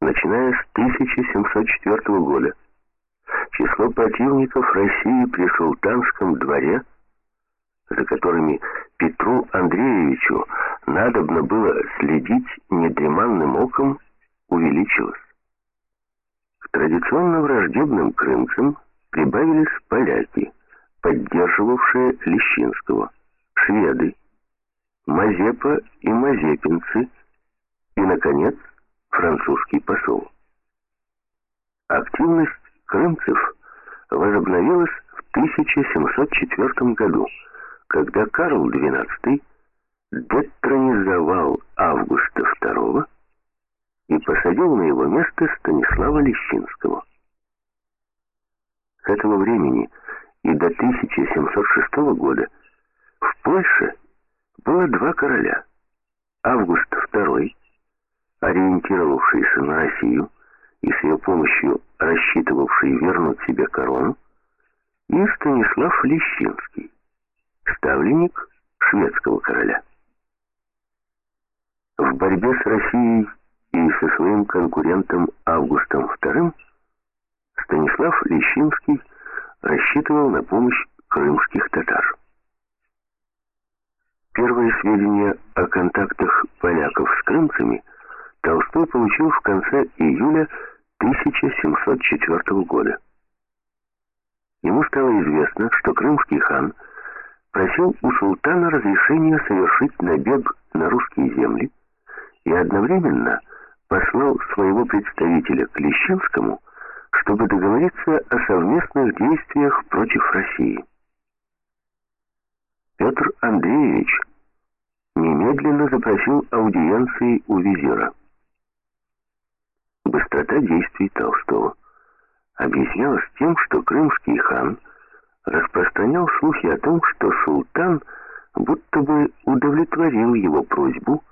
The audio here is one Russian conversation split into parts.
начиная с 1704 года. Число противников России при султанском дворе, за которыми Петру Андреевичу надобно было следить недреманным оком, увеличилось. К традиционно враждебным крымцам прибавились поляки, поддерживавшие Лещинского, шведы, Мазепа и мазепинцы и, наконец, французский посол. Активность крымцев возобновилась в 1704 году, когда Карл XII детронизовал Августа II и посадил на его место Станислава Лещинского. С этого времени и до 1706 года в Польше было два короля. Август II, ориентировавшийся на Россию и с ее помощью рассчитывавший вернуть себе корону, и Станислав Лещинский, ставленник шведского короля. В борьбе с Россией и со своим конкурентом Августом II Станислав Лещинский рассчитывал на помощь крымских татар. Первые сведения о контактах поляков с крымцами Толстой получил в конце июля 1704 года. Ему стало известно, что крымский хан просил у султана разрешения совершить набег на русские земли и одновременно послал своего представителя к Лещинскому, чтобы договориться о совместных действиях против России. Петр Андреевич немедленно запросил аудиенции у визира. Быстрота действий Толстого объяснялась тем, что крымский хан распространял слухи о том, что султан будто бы удовлетворил его просьбу,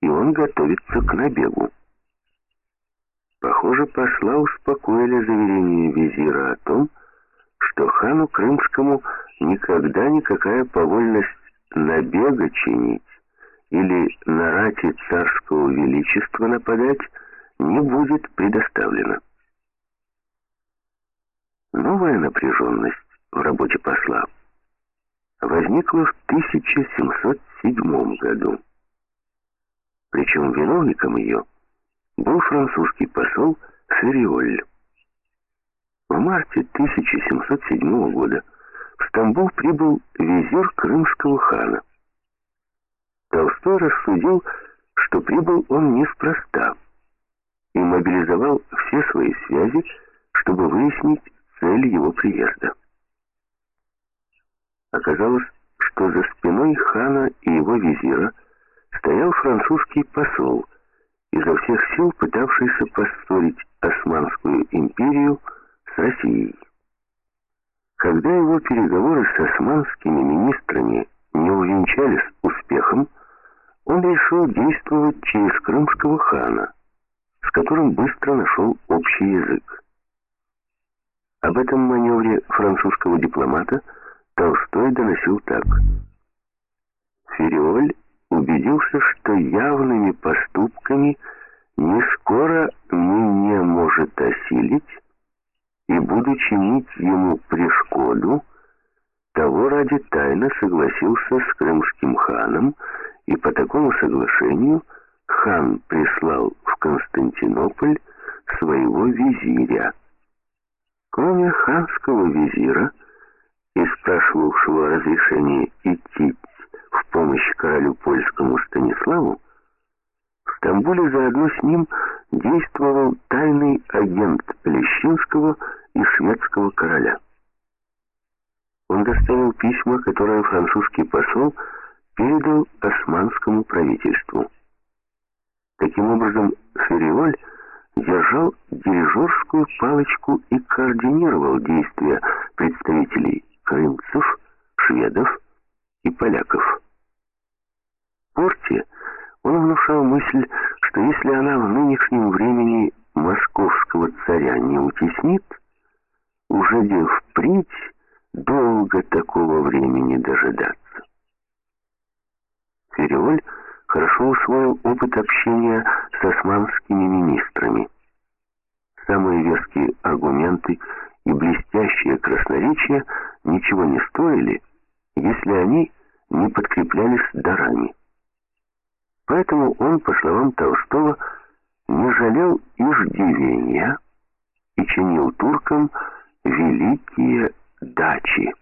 и он готовится к набегу. Похоже, посла успокоили заверение визира о том, что хану крымскому никогда никакая повольность набега чинить или на рати царского величества нападать не будет предоставлено. Новая напряженность в работе посла возникла в 1707 году. Причем виновником ее был французский посол Фериоль. В марте 1707 года в Стамбул прибыл визир крымского хана. Толстой рассудил, что прибыл он неспроста и мобилизовал все свои связи, чтобы выяснить цель его приезда. Оказалось, что за спиной хана и его визира стоял французский посол, изо всех сил пытавшийся поссорить Османскую империю с Россией. Когда его переговоры с османскими министрами не увенчались успехом, он решил действовать через крымского хана, которым быстро нашел общий язык. Об этом маневре французского дипломата Толстой доносил так. Фериоль убедился, что явными поступками не скоро меня может осилить, и, буду чинить ему пришкоду, того ради тайно согласился с крымским ханом, и по такому соглашению хан прислал в Константинополь своего визиря. Кроме ханского визира и спрашивавшего разрешения идти в помощь королю польскому Станиславу, в Стамбуле заодно с ним действовал тайный агент Лещинского и шведского короля. Он доставил письма, которые французский посол передал османскому правительству. Таким образом, Фериоль держал дирижерскую палочку и координировал действия представителей крымцев, шведов и поляков. Порте он внушал мысль, что если она в нынешнем времени московского царя не утеснит, уже де впредь долго такого времени дожидаться. Фериоль хорошо усвоил опыт общения с османскими министрами. самые веские аргументы и блестящее красноречие ничего не стоили, если они не подкреплялись дарами. Поэтому он, по словам Толстого, не жалел иждивения и чинил туркам великие дачи.